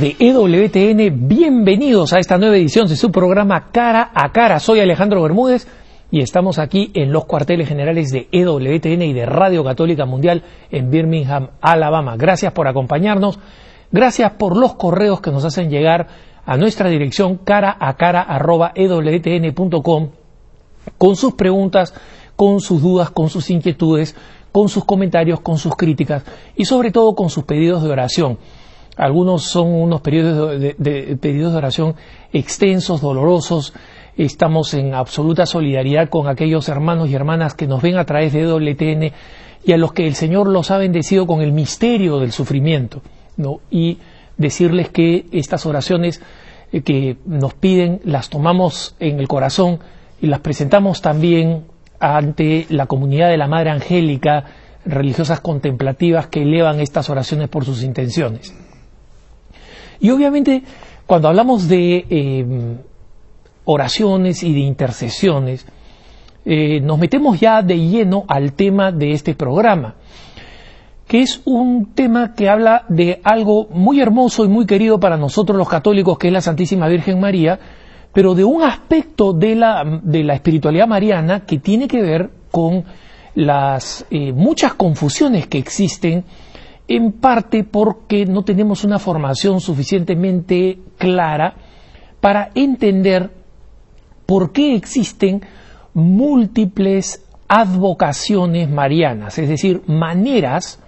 de EWTN, bienvenidos a esta nueva edición de su programa Cara a Cara. Soy Alejandro Bermúdez y estamos aquí en los cuarteles generales de EWTN y de Radio Católica Mundial en Birmingham, Alabama. Gracias por acompañarnos, gracias por los correos que nos hacen llegar a nuestra dirección cara a cara arroba ewtn.com con sus preguntas, con sus dudas, con sus inquietudes, con sus comentarios, con sus críticas y sobre todo con sus pedidos de oración. Algunos son unos periodos de, pedidos de oración extensos, dolorosos. Estamos en absoluta solidaridad con aquellos hermanos y hermanas que nos ven a través de WTN y a los que el Señor los ha bendecido con el misterio del sufrimiento. ¿no? Y decirles que estas oraciones eh, que nos piden las tomamos en el corazón y las presentamos también ante la comunidad de la Madre Angélica, religiosas contemplativas que elevan estas oraciones por sus intenciones. Y obviamente, cuando hablamos de eh, oraciones y de intercesiones, eh, nos metemos ya de lleno al tema de este programa, que es un tema que habla de algo muy hermoso y muy querido para nosotros los católicos, que es la Santísima Virgen María, pero de un aspecto de la, de la espiritualidad mariana que tiene que ver con las eh, muchas confusiones que existen en parte porque no tenemos una formación suficientemente clara para entender por qué existen múltiples advocaciones marianas, es decir, maneras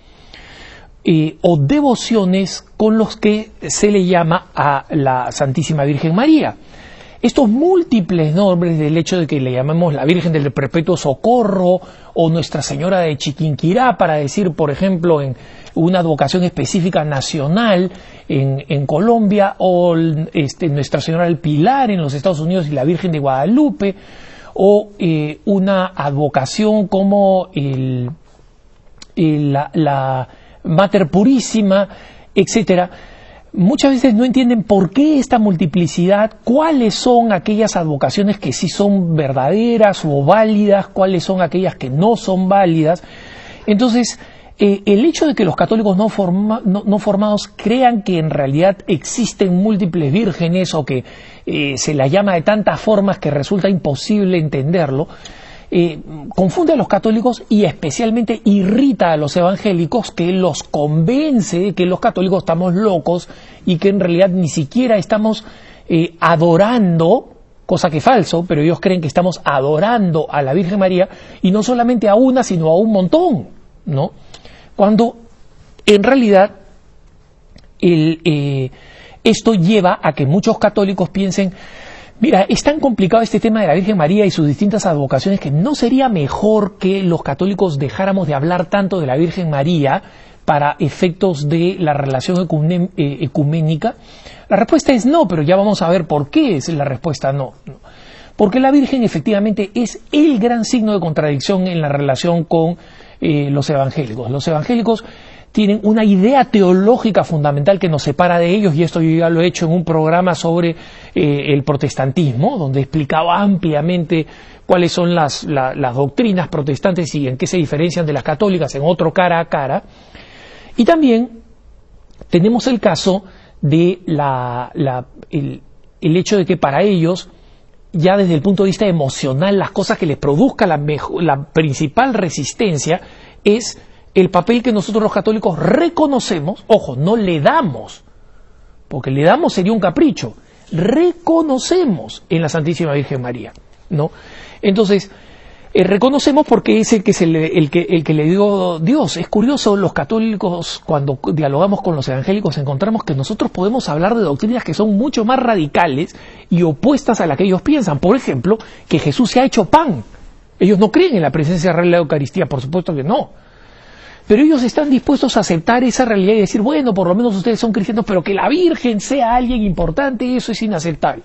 eh, o devociones con los que se le llama a la Santísima Virgen María. Estos múltiples nombres del hecho de que le llamemos la Virgen del Perpetuo Socorro o Nuestra Señora de Chiquinquirá, para decir, por ejemplo, en una advocación específica nacional en, Colombia, o este, Nuestra Señora del Pilar en los Estados Unidos y la Virgen de Guadalupe, o eh, una advocación como la, la Mater Purísima, etcétera muchas veces no entienden por qué esta multiplicidad, cuáles son aquellas advocaciones que sí son verdaderas o válidas, cuáles son aquellas que no son válidas. Entonces, el hecho de que los católicos no, formados crean que en realidad existen múltiples vírgenes o que eh, se la llama de tantas formas que resulta imposible entenderlo, eh, confunde a los católicos y especialmente irrita a los evangélicos que los convence de que los católicos estamos locos y que en realidad ni siquiera estamos eh, adorando, cosa que es falso, pero ellos creen que estamos adorando a la Virgen María y no solamente a una, sino a un montón, ¿no? Cuando en realidad eh, esto lleva a que muchos católicos piensen Mira, es tan complicado este tema de la Virgen María y sus distintas advocaciones que no sería mejor que los católicos dejáramos de hablar tanto de la Virgen María para efectos de la relación eh, ecuménica. La respuesta es no, pero ya vamos a ver por qué es la respuesta no. Porque la Virgen efectivamente es el gran signo de contradicción en la relación con eh, los evangélicos. Los evangélicos tienen una idea teológica fundamental que nos separa de ellos, y esto yo ya lo he hecho en un programa sobre eh, el protestantismo, donde explicaba ampliamente cuáles son las, doctrinas protestantes y en qué se diferencian de las católicas en otro cara a cara. Y también tenemos el caso de el, hecho de que para ellos, ya desde el punto de vista emocional, las cosas que les produzca la, la principal resistencia es el papel que nosotros los católicos reconocemos, ojo, no le damos, porque le damos sería un capricho, reconocemos en la Santísima Virgen María, ¿no? Entonces, eh, reconocemos porque es el que, se le, el, que, el que le dio Dios. Es curioso, los católicos, cuando dialogamos con los evangélicos, encontramos que nosotros podemos hablar de doctrinas que son mucho más radicales y opuestas a las que ellos piensan. Por ejemplo, que Jesús se ha hecho pan. Ellos no creen en la presencia real de la Eucaristía, por supuesto que no. Pero ellos están dispuestos a aceptar esa realidad y decir, bueno, por lo menos ustedes son cristianos, pero que la Virgen sea alguien importante, eso es inaceptable.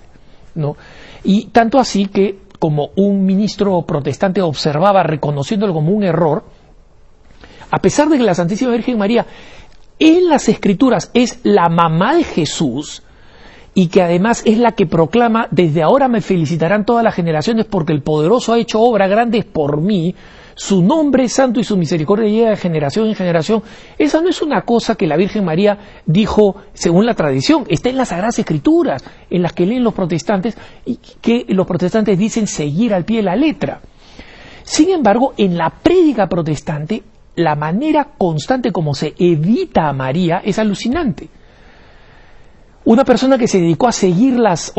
¿no? Y tanto así que, como un ministro protestante observaba, reconociéndolo como un error, a pesar de que la Santísima Virgen María en las Escrituras es la mamá de Jesús, y que además es la que proclama, desde ahora me felicitarán todas las generaciones porque el poderoso ha hecho obras grandes por mí, su nombre santo y su misericordia llega de generación en generación. Esa no es una cosa que la Virgen María dijo según la tradición, está en las Sagradas Escrituras, en las que leen los protestantes y que los protestantes dicen seguir al pie de la letra. Sin embargo, en la prédica protestante, la manera constante como se evita a María es alucinante. Una persona que se dedicó a seguir las,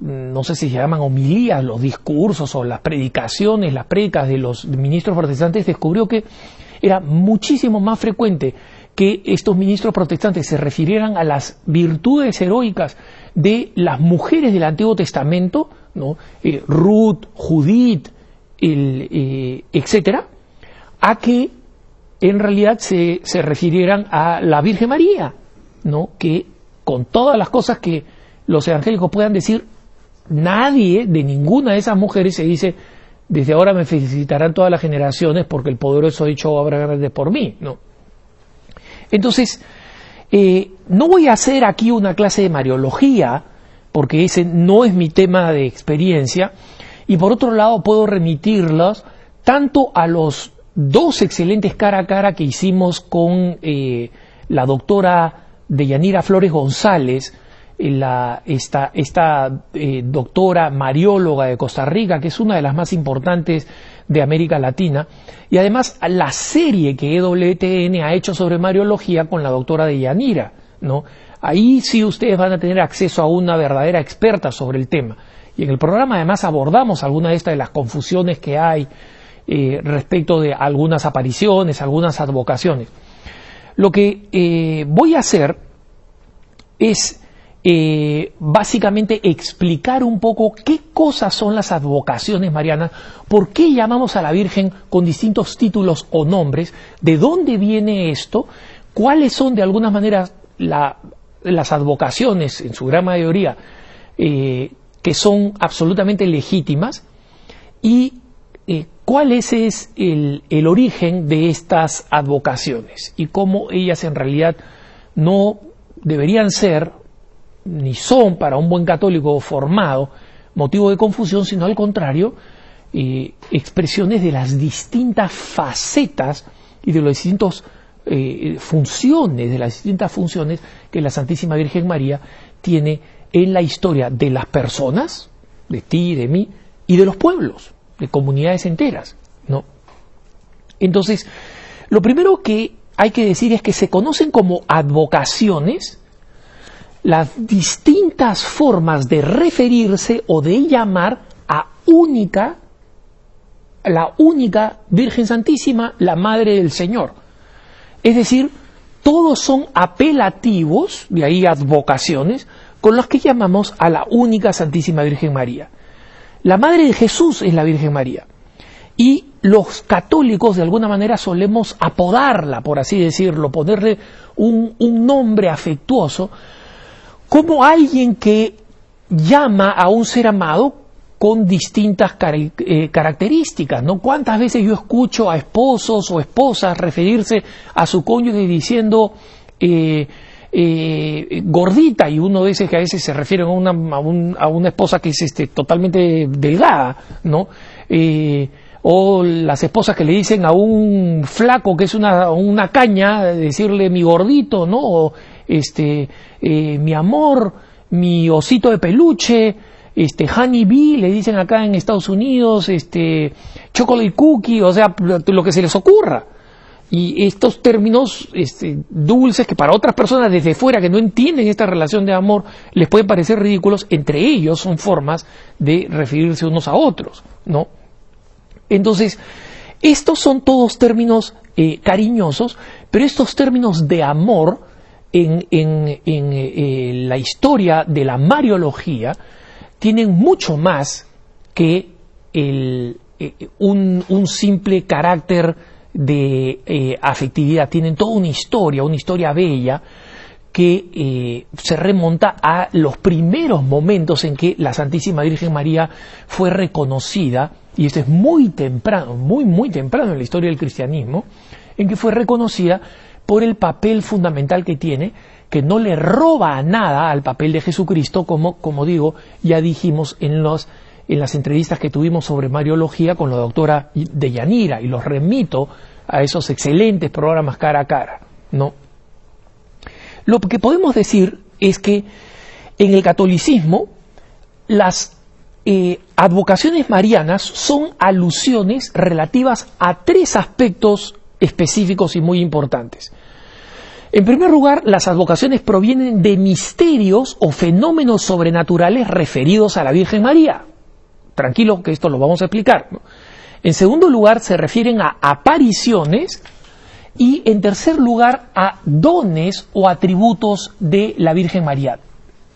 no sé si se llaman homilías, los discursos o las predicaciones, las predicas de los ministros protestantes, descubrió que era muchísimo más frecuente que estos ministros protestantes se refirieran a las virtudes heroicas de las mujeres del Antiguo Testamento, ¿no? Eh, Ruth, Judith, el, eh, etcétera, a que en realidad se, se refirieran a la Virgen María, ¿no? que con todas las cosas que los evangélicos puedan decir, nadie de ninguna de esas mujeres se dice, desde ahora me felicitarán todas las generaciones porque el poderoso ha dicho obra grande por mí. ¿no? Entonces, eh, no voy a hacer aquí una clase de mariología, porque ese no es mi tema de experiencia, y por otro lado puedo remitirlos tanto a los dos excelentes cara a cara que hicimos con eh, la doctora de Yanira Flores González, eh, la, esta, eh, doctora marióloga de Costa Rica, que es una de las más importantes de América Latina, y además la serie que EWTN ha hecho sobre mariología con la doctora de Yanira, ¿no? Ahí sí ustedes van a tener acceso a una verdadera experta sobre el tema. Y en el programa además abordamos algunas de estas de las confusiones que hay eh, respecto de algunas apariciones, algunas advocaciones. Lo que eh, voy a hacer es eh, básicamente explicar un poco qué cosas son las advocaciones marianas, por qué llamamos a la Virgen con distintos títulos o nombres, de dónde viene esto, cuáles son de alguna manera las advocaciones, en su gran mayoría, eh, que son absolutamente legítimas, y cuál es, el, el, origen de estas advocaciones y cómo ellas en realidad no deberían ser ni son para un buen católico formado motivo de confusión, sino al contrario, eh, expresiones de las distintas facetas y de las distintas eh, funciones, de las distintas funciones que la Santísima Virgen María tiene en la historia de las personas, de ti, de mí, y de los pueblos de comunidades enteras, ¿no? Entonces, lo primero que hay que decir es que se conocen como advocaciones las distintas formas de referirse o de llamar a única, la única Virgen Santísima, la Madre del Señor. Es decir, todos son apelativos, de ahí advocaciones, con los que llamamos a la única Santísima Virgen María. La madre de Jesús es la Virgen María. Y los católicos de alguna manera solemos apodarla, por así decirlo, ponerle un, nombre afectuoso, como alguien que llama a un ser amado con distintas eh, características, ¿no? ¿Cuántas veces yo escucho a esposos o esposas referirse a su cónyuge diciendo eh, eh, gordita y uno dice que a veces se refiere a una, a, una esposa que es este, totalmente delgada, ¿no? Eh, o las esposas que le dicen a un flaco que es una, una caña, decirle mi gordito, ¿no? O este, eh, mi amor, mi osito de peluche, este, honey bee, le dicen acá en Estados Unidos, este, chocolate cookie, o sea, lo que se les ocurra. Y estos términos este, dulces que para otras personas desde fuera que no entienden esta relación de amor les pueden parecer ridículos, entre ellos son formas de referirse unos a otros, ¿no? Entonces, estos son todos términos eh, cariñosos, pero estos términos de amor en, eh, la historia de la mariología tienen mucho más que el, eh, un, un simple carácter de eh, afectividad, tienen toda una historia, una historia bella que eh, se remonta a los primeros momentos en que la Santísima Virgen María fue reconocida, y esto es muy temprano, muy, muy temprano en la historia del cristianismo, en que fue reconocida por el papel fundamental que tiene, que no le roba nada al papel de Jesucristo, como, como digo, ya dijimos en los en las entrevistas que tuvimos sobre Mariología con la doctora Deyanira y los remito a esos excelentes programas cara a cara, ¿no? Lo que podemos decir es que en el catolicismo las eh, advocaciones marianas son alusiones relativas a tres aspectos específicos y muy importantes. En primer lugar, las advocaciones provienen de misterios o fenómenos sobrenaturales referidos a la Virgen María. Tranquilo que esto lo vamos a explicar. En segundo lugar, se refieren a apariciones y en tercer lugar a dones o atributos de la Virgen María.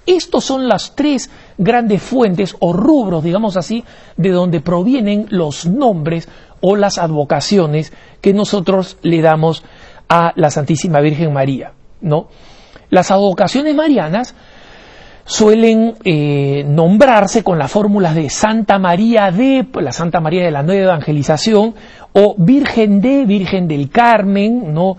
Estos son las tres grandes fuentes o rubros, digamos así, de donde provienen los nombres o las advocaciones que nosotros le damos a la Santísima Virgen María, ¿no? Las advocaciones marianas suelen eh, nombrarse con las fórmulas de Santa María de, la Santa María de la Nueva Evangelización, o Virgen de, Virgen del Carmen, ¿no?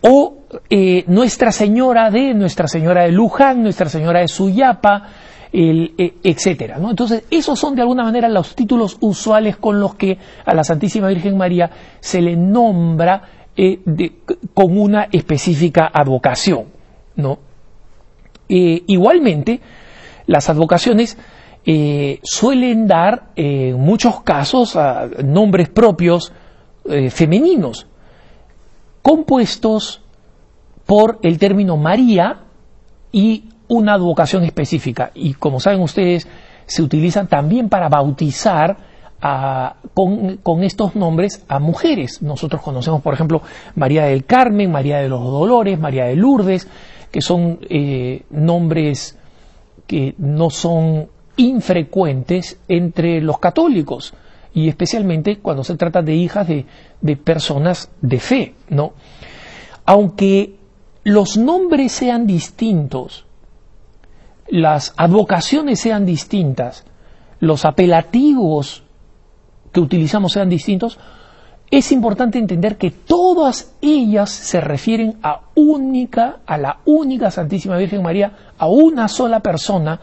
o eh, Nuestra Señora de, Nuestra Señora de Luján, Nuestra Señora de Suyapa, el, eh, etcétera. Entonces, esos son de alguna manera los títulos usuales con los que a la Santísima Virgen María se le nombra eh, con una específica advocación. ¿no? Igualmente, las advocaciones suelen dar en muchos casos nombres propios femeninos compuestos por el término María y una advocación específica. Y como saben ustedes, se utilizan también para bautizar con, estos nombres a mujeres. Nosotros conocemos, por ejemplo, María del Carmen, María de los Dolores, María de Lourdes, que son eh, nombres que no son infrecuentes entre los católicos y especialmente cuando se trata de hijas de, personas de fe, ¿no? Aunque los nombres sean distintos, las advocaciones sean distintas, los apelativos que utilizamos sean distintos, es importante entender que todas ellas se refieren a única, a la única Santísima Virgen María, a una sola persona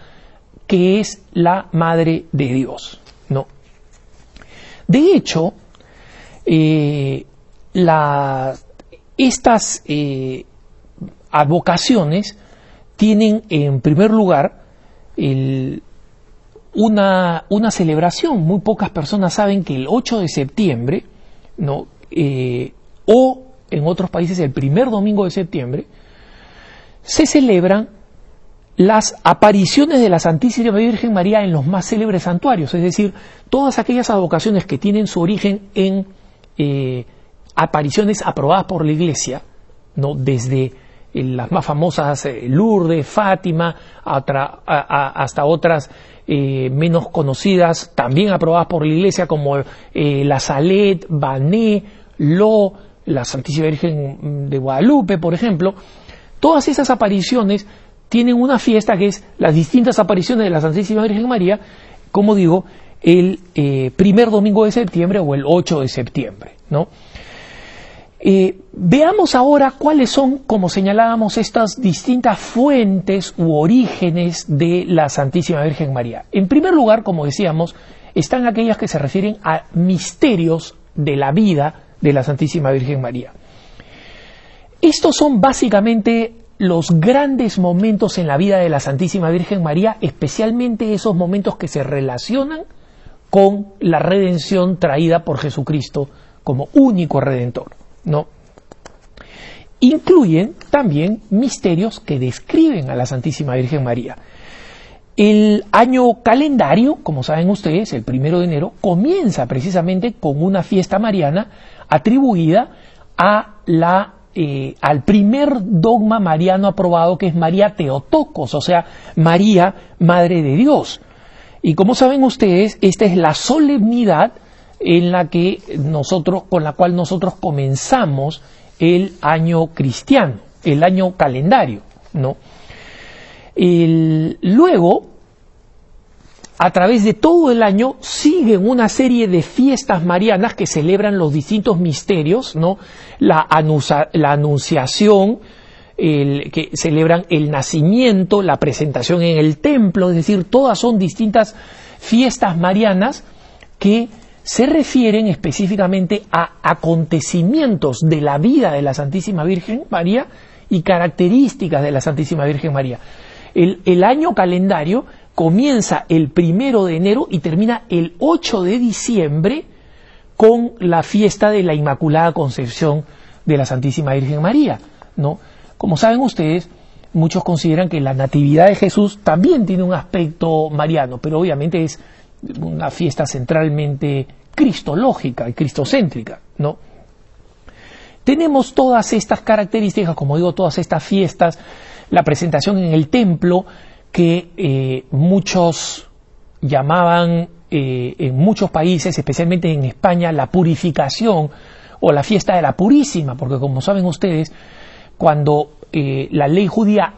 que es la Madre de Dios, ¿no? De hecho, eh, estas eh, advocaciones tienen en primer lugar una, celebración. Muy pocas personas saben que el 8 de septiembre, Eh, o en otros países el primer domingo de septiembre, se celebran las apariciones de la Santísima Virgen María en los más célebres santuarios, es decir, todas aquellas advocaciones que tienen su origen en eh, apariciones aprobadas por la Iglesia, desde eh, las más famosas Lourdes, Fátima, hasta otras menos conocidas, también aprobadas por la Iglesia, como la Salet, Bané, Lo, la Santísima Virgen de Guadalupe, por ejemplo. Todas esas apariciones tienen una fiesta que es las distintas apariciones de la Santísima Virgen María, como digo, el eh, primer domingo de septiembre o el 8 de septiembre. ¿no? Veamos ahora cuáles son, como señalábamos, estas distintas fuentes u orígenes de la Santísima Virgen María. En primer lugar, como decíamos, están aquellas que se refieren a misterios de la vida de la Santísima Virgen María. Estos son básicamente los grandes momentos en la vida de la Santísima Virgen María, especialmente esos momentos que se relacionan con la redención traída por Jesucristo como único redentor, ¿no? Incluyen también misterios que describen a la Santísima Virgen María. El año calendario, como saben ustedes, el primero de enero, comienza precisamente con una fiesta mariana atribuida a la eh, al primer dogma mariano aprobado que es María Teotocos, o sea, María, Madre de Dios. Y como saben ustedes, esta es la solemnidad en la que nosotros, con la cual nosotros comenzamos el año cristiano, el año calendario, ¿no? luego, a través de todo el año siguen una serie de fiestas marianas que celebran los distintos misterios, ¿no? La, la anunciación, que celebran el nacimiento, la presentación en el templo, es decir, todas son distintas fiestas marianas que se refieren específicamente a acontecimientos de la vida de la Santísima Virgen María y características de la Santísima Virgen María. El, año calendario comienza el primero de enero y termina el 8 de diciembre con la fiesta de la Inmaculada Concepción de la Santísima Virgen María, ¿no? Como saben ustedes, muchos consideran que la Natividad de Jesús también tiene un aspecto mariano, pero obviamente es una fiesta centralmente cristológica y cristocéntrica, ¿no? Tenemos todas estas características, como digo, todas estas fiestas, la presentación en el templo, que eh, muchos llamaban eh, en muchos países, especialmente en España, la purificación o la fiesta de la Purísima, porque como saben ustedes, cuando eh, la ley judía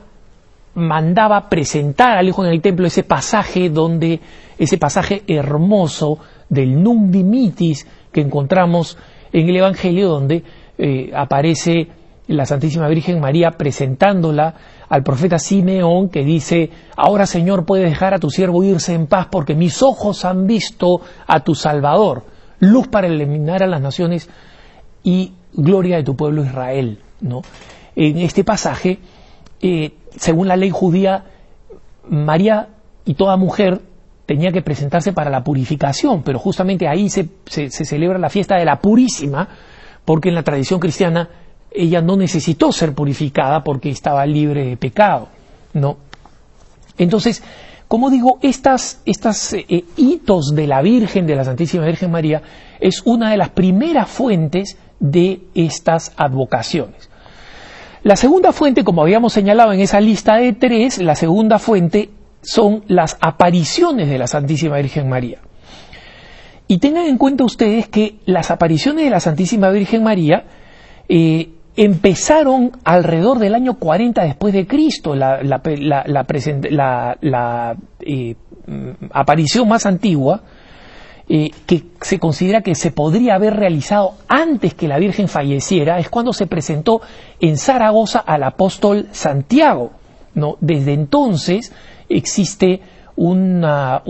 mandaba presentar al hijo en el templo ese pasaje donde ese pasaje hermoso del Num Dimitis que encontramos en el Evangelio donde eh, aparece la Santísima Virgen María presentándola al profeta Simeón que dice, ahora Señor puedes dejar a tu siervo irse en paz porque mis ojos han visto a tu Salvador, luz para eliminar a las naciones y gloria de tu pueblo Israel. ¿no? En este pasaje, eh, según la ley judía, María y toda mujer tenía que presentarse para la purificación, pero justamente ahí se, se, celebra la fiesta de la Purísima, porque en la tradición cristiana ella no necesitó ser purificada porque estaba libre de pecado, ¿no? Entonces, como digo, estas, estas eh, hitos de la Virgen, de la Santísima Virgen María, es una de las primeras fuentes de estas advocaciones. La segunda fuente, como habíamos señalado en esa lista de tres, la segunda fuente son las apariciones de la Santísima Virgen María. Y tengan en cuenta ustedes que las apariciones de la Santísima Virgen María eh, empezaron alrededor del año 40 después de Cristo. La, eh, aparición más antigua, eh, que se considera que se podría haber realizado antes que la Virgen falleciera, es cuando se presentó en Zaragoza al apóstol Santiago. ¿no? Desde entonces, existe una,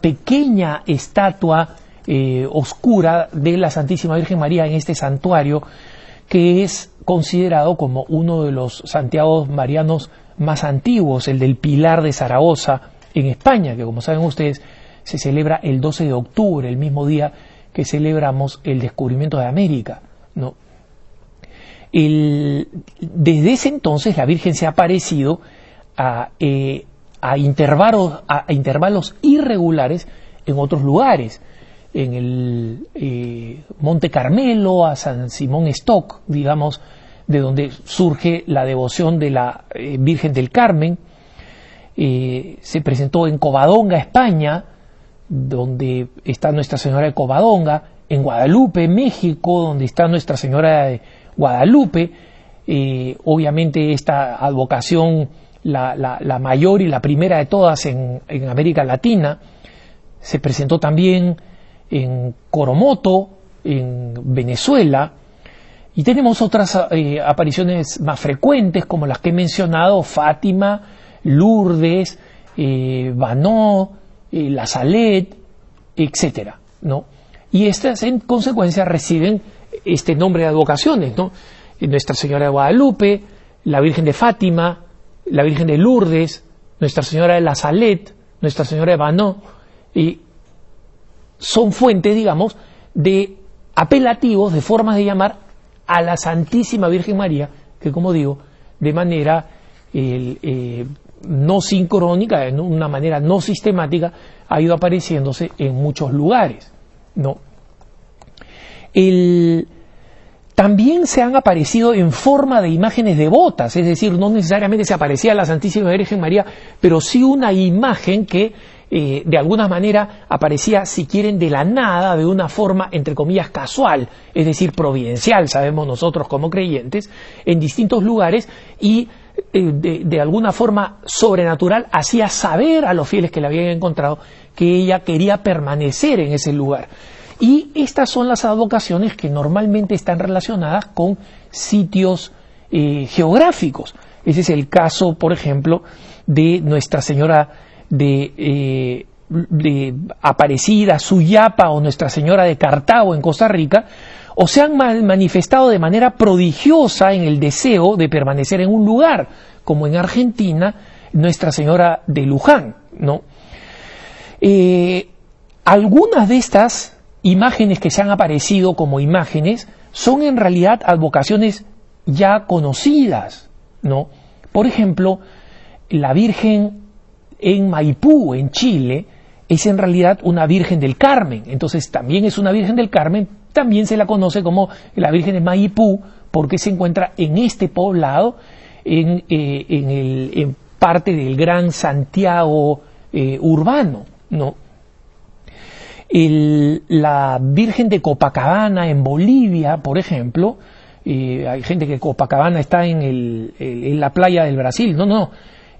pequeña estatua eh, oscura de la Santísima Virgen María en este santuario que es considerado como uno de los Santiagos marianos más antiguos, el del Pilar de Zaragoza en España, que como saben ustedes se celebra el 12 de octubre, el mismo día que celebramos el descubrimiento de América. ¿no? desde ese entonces la Virgen se ha aparecido a, eh, a intervalos, a, intervalos irregulares en otros lugares, en el eh, Monte Carmelo, a San Simón Stock, digamos, de donde surge la devoción de la eh, Virgen del Carmen, eh, se presentó en Covadonga, España, donde está Nuestra Señora de Covadonga, en Guadalupe, México, donde está Nuestra Señora de Guadalupe, obviamente esta advocación la, mayor y la primera de todas en, América Latina. Se presentó también en Coromoto, en Venezuela, y tenemos otras eh, apariciones más frecuentes, como las que he mencionado, Fátima, Lourdes, eh, Banó, eh, La Salet, etc. ¿no? Y estas en consecuencia reciben este nombre de advocaciones, ¿no? Nuestra Señora de Guadalupe, la Virgen de Fátima, la Virgen de Lourdes, Nuestra Señora de la Salet, Nuestra Señora de Banó, y son fuentes, digamos, de apelativos, de formas de llamar a la Santísima Virgen María, que como digo, de manera eh, no sincrónica, de una manera no sistemática, ha ido apareciéndose en muchos lugares. ¿no? El, también se han aparecido en forma de imágenes devotas, es decir, no necesariamente se aparecía la Santísima Virgen María, pero sí una imagen que eh, de alguna manera aparecía, si quieren, de la nada, de una forma, entre comillas, casual, es decir, providencial, sabemos nosotros como creyentes, en distintos lugares y eh, de, de, alguna forma sobrenatural hacía saber a los fieles que la habían encontrado que ella quería permanecer en ese lugar. Y estas son las advocaciones que normalmente están relacionadas con sitios eh, geográficos. Ese es el caso, por ejemplo, de Nuestra Señora de, eh, de Aparecida, Suyapa o Nuestra Señora de Cartago en Costa Rica, o se han manifestado de manera prodigiosa en el deseo de permanecer en un lugar, como en Argentina, Nuestra Señora de Luján, ¿no? Eh, algunas de estas imágenes que se han aparecido como imágenes son en realidad advocaciones ya conocidas, ¿no? Por ejemplo, la Virgen en Maipú, en Chile, es en realidad una Virgen del Carmen. Entonces también es una Virgen del Carmen, también se la conoce como la Virgen de Maipú, porque se encuentra en este poblado, en, eh, en, parte del gran Santiago eh, urbano, ¿no? La Virgen de Copacabana en Bolivia, por ejemplo, hay gente que Copacabana está en, el, la playa del Brasil, no, no,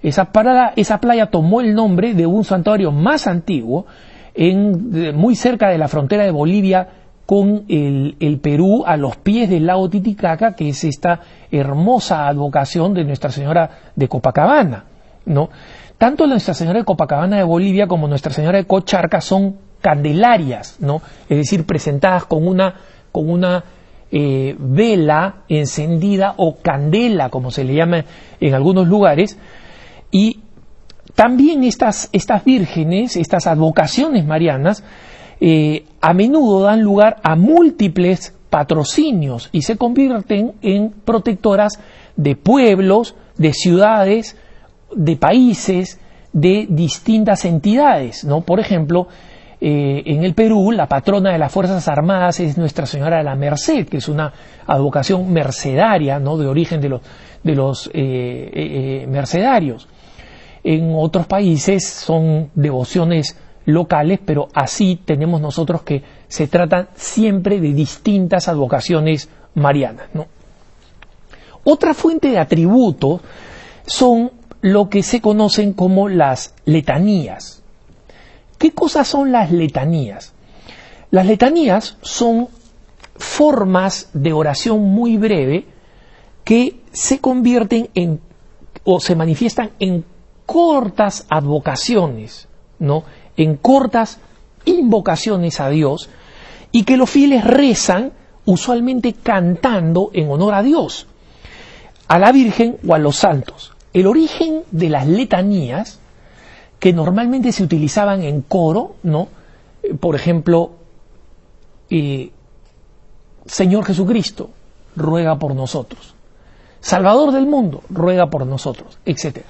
esa, parada, esa playa tomó el nombre de un santuario más antiguo, en, muy cerca de la frontera de Bolivia con el, el, Perú, a los pies del lago Titicaca, que es esta hermosa advocación de Nuestra Señora de Copacabana. ¿no? Tanto Nuestra Señora de Copacabana de Bolivia como Nuestra Señora de Cocharca son candelarias, ¿no? es decir, presentadas con una, con una eh, vela encendida o candela, como se le llama en algunos lugares, y también estas, estas vírgenes, estas advocaciones marianas, eh, a menudo dan lugar a múltiples patrocinios y se convierten en protectoras de pueblos, de ciudades, de países, de distintas entidades, ¿no? Por ejemplo, eh, en el Perú, la patrona de las Fuerzas Armadas es Nuestra Señora de la Merced, que es una advocación mercedaria, ¿no? De origen de los, los eh, mercedarios. En otros países son devociones locales, pero así tenemos nosotros que se tratan siempre de distintas advocaciones marianas. Otra fuente de atributos son lo que se conocen como las letanías. ¿Qué cosas son las letanías? Las letanías son formas de oración muy breve que se convierten en o se manifiestan en cortas advocaciones, ¿no? En cortas invocaciones a Dios y que los fieles rezan usualmente cantando en honor a Dios, a la Virgen o a los santos. El origen de las letanías, que normalmente se utilizaban en coro, ¿no? Por ejemplo, eh, Señor Jesucristo, ruega por nosotros. Salvador del mundo, ruega por nosotros, etcétera.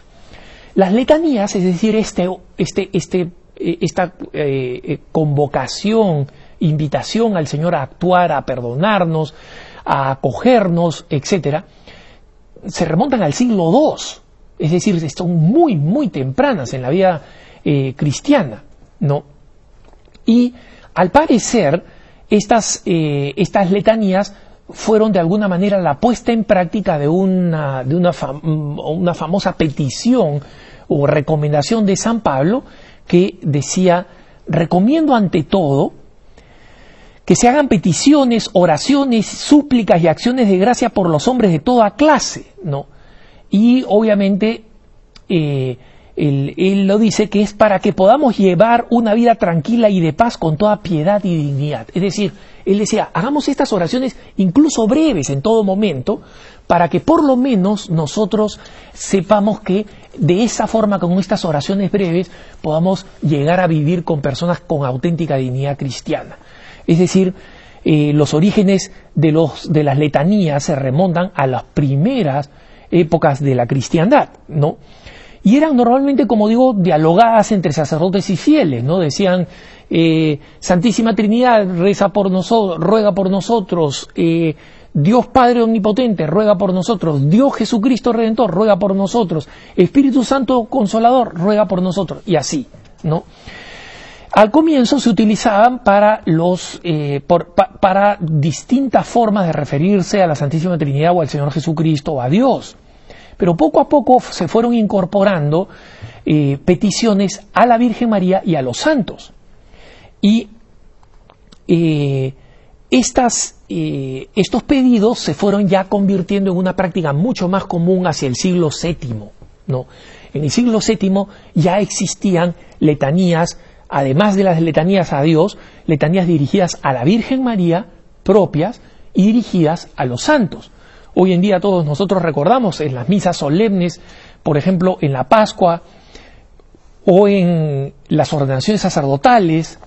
Las letanías, es decir, este, este, este, eh, esta eh, eh, convocación, invitación al Señor a actuar, a perdonarnos, a acogernos, etcétera, se remontan al siglo II, es decir, son muy, muy tempranas en la vida cristiana, ¿no? Y al parecer, estas, estas letanías fueron de alguna manera la puesta en práctica de una, de una, una famosa petición o recomendación de San Pablo que decía, recomiendo ante todo que se hagan peticiones, oraciones, súplicas y acciones de gracia por los hombres de toda clase, ¿no? Y obviamente eh, él, lo dice que es para que podamos llevar una vida tranquila y de paz con toda piedad y dignidad. Es decir, él decía, hagamos estas oraciones incluso breves en todo momento, para que por lo menos nosotros sepamos que de esa forma, con estas oraciones breves, podamos llegar a vivir con personas con auténtica dignidad cristiana. Es decir, eh, los orígenes de, los, de las letanías se remontan a las primeras épocas de la cristiandad, ¿no? Y eran normalmente, como digo, dialogadas entre sacerdotes y fieles, ¿no? Decían, eh, Santísima Trinidad, reza por nosotros, ruega por nosotros, eh, Dios Padre Omnipotente, ruega por nosotros. Dios Jesucristo Redentor, ruega por nosotros. Espíritu Santo Consolador, ruega por nosotros. Y así, ¿no? Al comienzo se utilizaban para, los, eh, para distintas formas de referirse a la Santísima Trinidad o al Señor Jesucristo o a Dios. Pero poco a poco se fueron incorporando eh, peticiones a la Virgen María y a los santos. Y eh, estas, estos pedidos se fueron ya convirtiendo en una práctica mucho más común hacia el siglo VII. ¿no? En el siglo VII ya existían letanías además de las letanías a Dios, letanías dirigidas a la Virgen María propias y dirigidas a los santos. Hoy en día todos nosotros recordamos en las misas solemnes, por ejemplo, en la Pascua o en las ordenaciones sacerdotales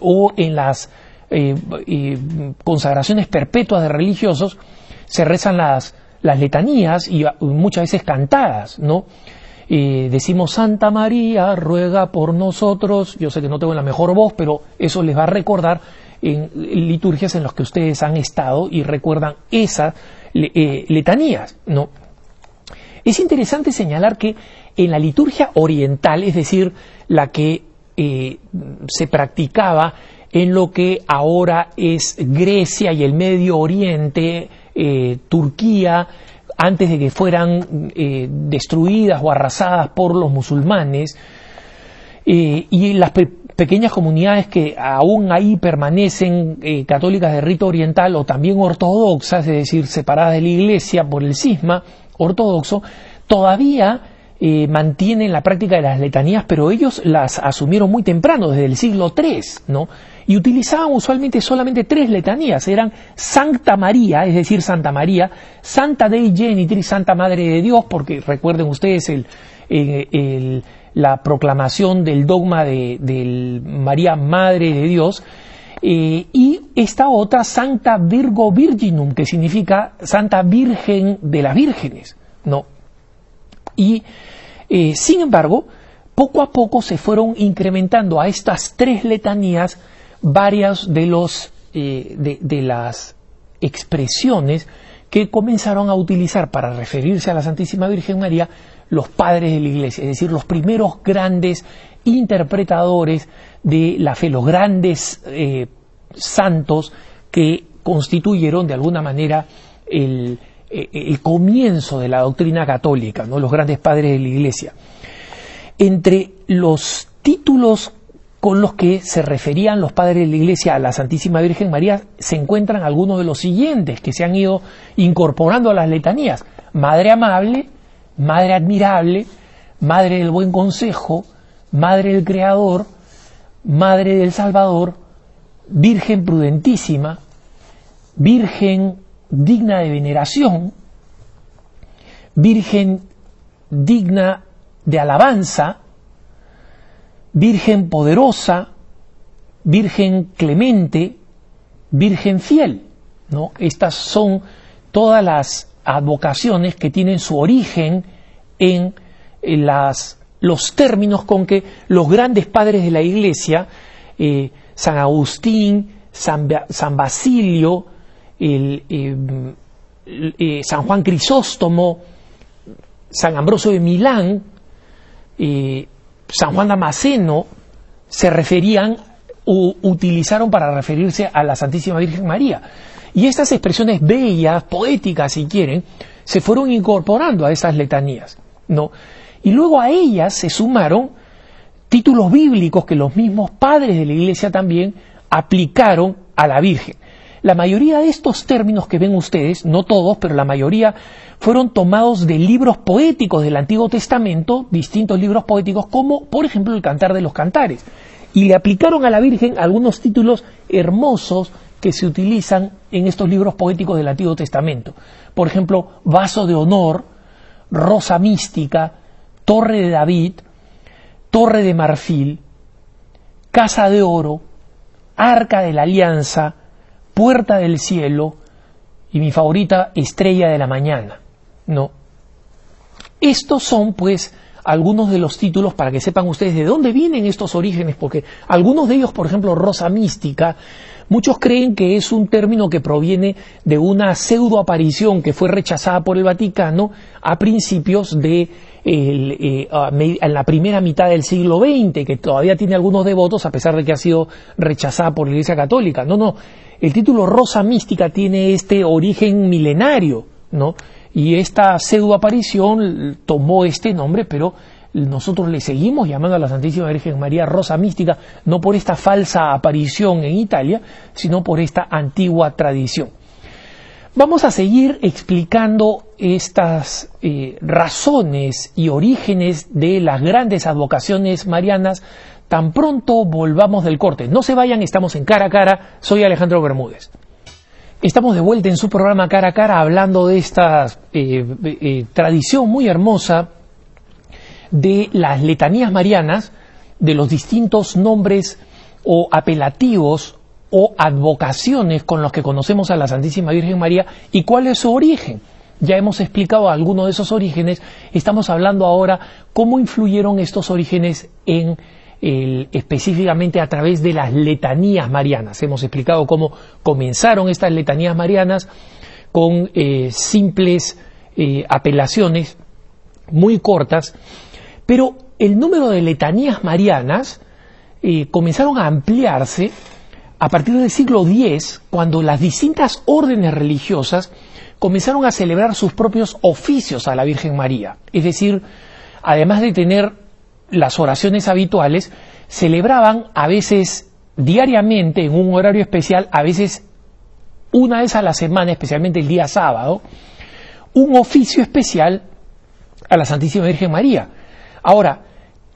o en las eh, eh, consagraciones perpetuas de religiosos, se rezan las, las letanías y muchas veces cantadas, ¿no? Eh, decimos Santa María, ruega por nosotros. Yo sé que no tengo la mejor voz, pero eso les va a recordar en liturgias en las que ustedes han estado y recuerdan esas letanías, ¿no? Es interesante señalar que en la liturgia oriental, es decir, la que se practicaba en lo que ahora es Grecia y el Medio Oriente, eh, Turquía, antes de que fueran eh, destruidas o arrasadas por los musulmanes, eh, y las pequeñas comunidades que aún ahí permanecen católicas de rito oriental o también ortodoxas, es decir, separadas de la iglesia por el cisma ortodoxo, todavía mantienen la práctica de las letanías, pero ellos las asumieron muy temprano, desde el siglo III, ¿no? Y utilizaban usualmente solamente tres letanías, eran Santa María, es decir, Santa María, Santa Dei Genitri, Santa Madre de Dios, porque recuerden ustedes el, la proclamación del dogma de, María Madre de Dios, eh, y esta otra Santa Virgo Virginum, que significa Santa Virgen de las Vírgenes, ¿no? Y, eh, sin embargo, poco a poco se fueron incrementando a estas tres letanías varias de, los, eh, de, las expresiones que comenzaron a utilizar para referirse a la Santísima Virgen María los padres de la Iglesia, es decir, los primeros grandes interpretadores de la fe, los grandes eh, santos que constituyeron de alguna manera el, eh, el, comienzo de la doctrina católica, ¿no? los grandes padres de la Iglesia. Entre los títulos con los que se referían los padres de la Iglesia a la Santísima Virgen María, se encuentran algunos de los siguientes que se han ido incorporando a las letanías. Madre amable, Madre admirable, Madre del buen consejo, Madre del Creador, Madre del Salvador, Virgen prudentísima, Virgen digna de veneración, Virgen digna de alabanza, Virgen poderosa, Virgen clemente, Virgen fiel. ¿no? Estas son todas las advocaciones que tienen su origen en, las, los términos con que los grandes padres de la Iglesia, eh, San Agustín, San, Basilio, el, eh, eh, San Juan Crisóstomo, San Ambrosio de Milán, San Juan Damasceno se referían o utilizaron para referirse a la Santísima Virgen María. Y estas expresiones bellas, poéticas si quieren, se fueron incorporando a esas letanías, ¿no? Y luego a ellas se sumaron títulos bíblicos que los mismos padres de la Iglesia también aplicaron a la Virgen. La mayoría de estos términos que ven ustedes, no todos, pero la mayoría, fueron tomados de libros poéticos del Antiguo Testamento, distintos libros poéticos, como por ejemplo el Cantar de los Cantares, y le aplicaron a la Virgen algunos títulos hermosos que se utilizan en estos libros poéticos del Antiguo Testamento. Por ejemplo, Vaso de Honor, Rosa Mística, Torre de David, Torre de Marfil, Casa de Oro, Arca de la Alianza, Puerta del Cielo y mi favorita Estrella de la Mañana. No. Estos son, pues, algunos de los títulos para que sepan ustedes de dónde vienen estos orígenes, porque algunos de ellos, por ejemplo, Rosa Mística, muchos creen que es un término que proviene de una pseudo aparición que fue rechazada por el Vaticano a principios de eh, en la primera mitad del siglo XX, que todavía tiene algunos devotos a pesar de que ha sido rechazada por la Iglesia Católica. No, no, el título Rosa Mística tiene este origen milenario, ¿no? Y esta pseudo aparición tomó este nombre, pero nosotros le seguimos llamando a la Santísima Virgen María Rosa Mística, no por esta falsa aparición en Italia, sino por esta antigua tradición. Vamos a seguir explicando estas eh, razones y orígenes de las grandes advocaciones marianas tan pronto volvamos del corte. No se vayan, estamos en cara a cara. Soy Alejandro Bermúdez. Estamos de vuelta en su programa Cara a Cara hablando de esta eh, eh, tradición muy hermosa de las letanías marianas, de los distintos nombres o apelativos o advocaciones con los que conocemos a la Santísima Virgen María y cuál es su origen. Ya hemos explicado algunos de esos orígenes, estamos hablando ahora cómo influyeron estos orígenes en específicamente a través de las letanías marianas. Hemos explicado cómo comenzaron estas letanías marianas con eh, simples eh, apelaciones muy cortas, pero el número de letanías marianas eh, comenzaron a ampliarse a partir del siglo X, cuando las distintas órdenes religiosas comenzaron a celebrar sus propios oficios a la Virgen María. Es decir, además de tener las oraciones habituales, celebraban a veces diariamente en un horario especial, a veces una vez a la semana, especialmente el día sábado, un oficio especial a la Santísima Virgen María. Ahora,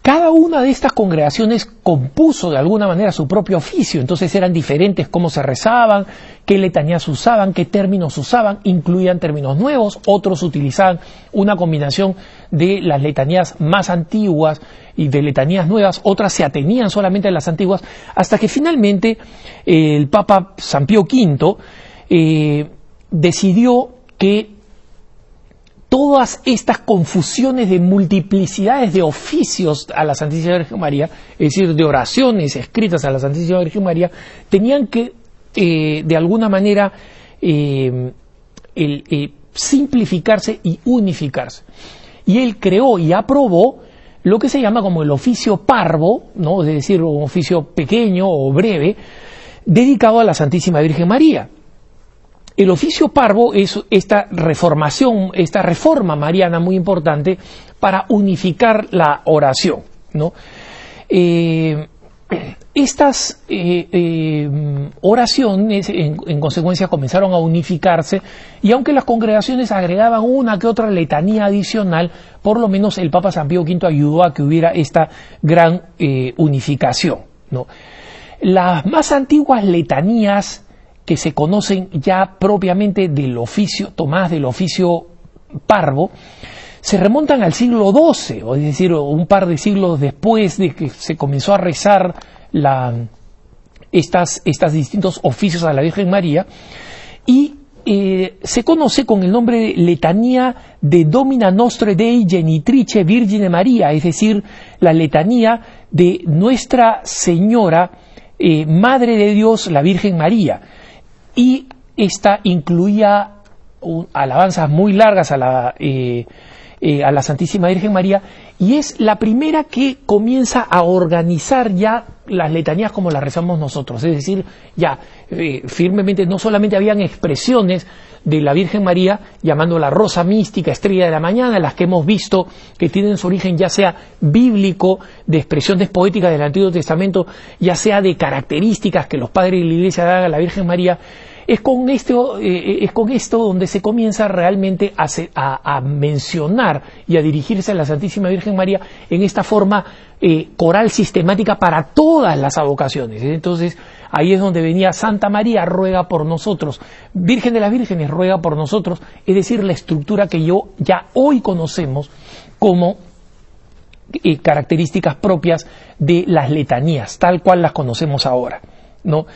cada una de estas congregaciones compuso de alguna manera su propio oficio, entonces eran diferentes cómo se rezaban, qué letanías usaban, qué términos usaban, incluían términos nuevos, otros utilizaban una combinación de las letanías más antiguas y de letanías nuevas, otras se atenían solamente a las antiguas, hasta que finalmente eh, el Papa San Pío V eh, decidió que todas estas confusiones de multiplicidades de oficios a la Santísima Virgen María, es decir, de oraciones escritas a la Santísima Virgen María, tenían que, eh, de alguna manera, eh, eh, simplificarse y unificarse. Y él creó y aprobó lo que se llama como el oficio parvo, ¿no? es decir, un oficio pequeño o breve, dedicado a la Santísima Virgen María. El oficio parvo es esta reformación, esta reforma mariana muy importante para unificar la oración. ¿no? Eh, estas eh, eh, oraciones, en, consecuencia, comenzaron a unificarse y aunque las congregaciones agregaban una que otra letanía adicional, por lo menos el Papa San Pío V ayudó a que hubiera esta gran unificación. ¿no? Las más antiguas letanías que se conocen ya propiamente del oficio, Tomás del oficio parvo, se remontan al siglo XII, es decir, un par de siglos después de que se comenzó a rezar la, estas, distintos oficios a la Virgen María, y eh, se conoce con el nombre de letanía de Domina Nostre Dei Genitrice Virgine María, es decir, la letanía de Nuestra Señora, eh, Madre de Dios, la Virgen María y esta incluía alabanzas muy largas a la, eh, eh, a la Santísima Virgen María y es la primera que comienza a organizar ya las letanías como las rezamos nosotros, es decir, ya eh, firmemente no solamente habían expresiones de la Virgen María llamándola rosa mística, estrella de la mañana, las que hemos visto que tienen su origen ya sea bíblico, de expresiones poéticas del Antiguo Testamento, ya sea de características que los padres de la Iglesia dan a la Virgen María, es con esto, eh, es con esto donde se comienza realmente a, mencionar y a dirigirse a la Santísima Virgen María en esta forma eh, coral sistemática para todas las avocaciones. Entonces, ahí es donde venía Santa María, ruega por nosotros, Virgen de las Vírgenes, ruega por nosotros, es decir, la estructura que yo ya hoy conocemos como eh, características propias de las letanías, tal cual las conocemos ahora. ¿no?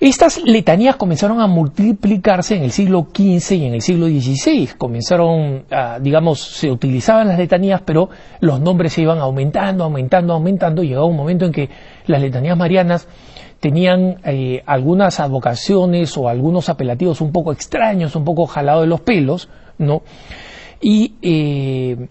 Estas letanías comenzaron a multiplicarse en el siglo XV y en el siglo XVI. Comenzaron, a, digamos, se utilizaban las letanías, pero los nombres se iban aumentando, aumentando, aumentando. Llegó un momento en que las letanías marianas tenían eh, algunas advocaciones o algunos apelativos un poco extraños, un poco jalados de los pelos, ¿no? Y eh,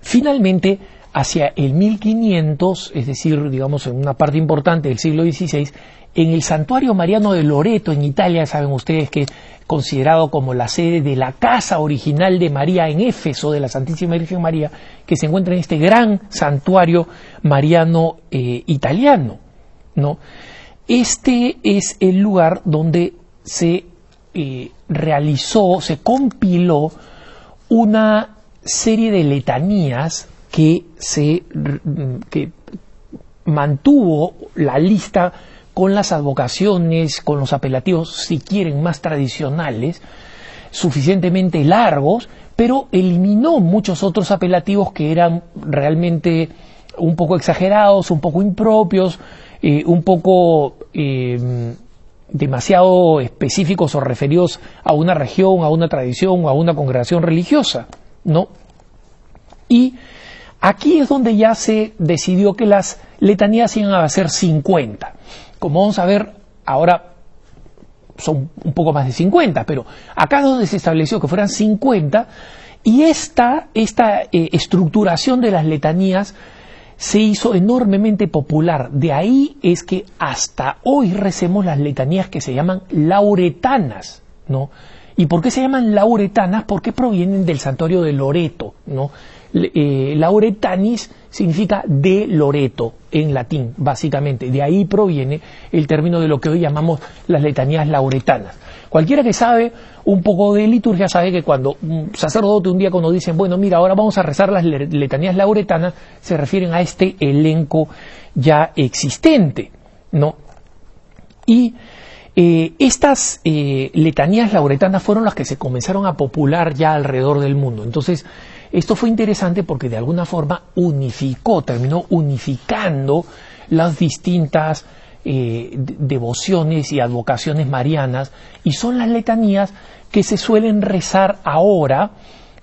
finalmente, hacia el 1500, es decir, digamos, en una parte importante del siglo XVI, en el santuario mariano de Loreto, en Italia, saben ustedes que considerado como la sede de la casa original de María en Éfeso, de la Santísima Virgen María, que se encuentra en este gran santuario mariano eh, italiano. ¿no? Este es el lugar donde se eh, realizó, se compiló una serie de letanías que se que mantuvo la lista con las advocaciones, con los apelativos, si quieren, más tradicionales, suficientemente largos, pero eliminó muchos otros apelativos que eran realmente un poco exagerados, un poco impropios, eh, un poco eh, demasiado específicos o referidos a una región, a una tradición a una congregación religiosa, ¿no? Y aquí es donde ya se decidió que las letanías iban a ser 50. Como vamos a ver, ahora son un poco más de 50, pero acá donde se estableció que fueran 50 y esta, esta eh, estructuración de las letanías se hizo enormemente popular. De ahí es que hasta hoy recemos las letanías que se llaman lauretanas, ¿no? ¿Y por qué se llaman lauretanas? Porque provienen del santuario de Loreto, ¿no? Eh, lauretanis significa de Loreto en latín, básicamente. De ahí proviene el término de lo que hoy llamamos las letanías lauretanas. Cualquiera que sabe un poco de liturgia sabe que cuando un sacerdote un día cuando dicen, bueno, mira, ahora vamos a rezar las letanías lauretanas, se refieren a este elenco ya existente, ¿no? Y eh, estas eh, letanías lauretanas fueron las que se comenzaron a popular ya alrededor del mundo. Entonces, esto fue interesante porque de alguna forma unificó, terminó unificando las distintas eh, devociones y advocaciones marianas y son las letanías que se suelen rezar ahora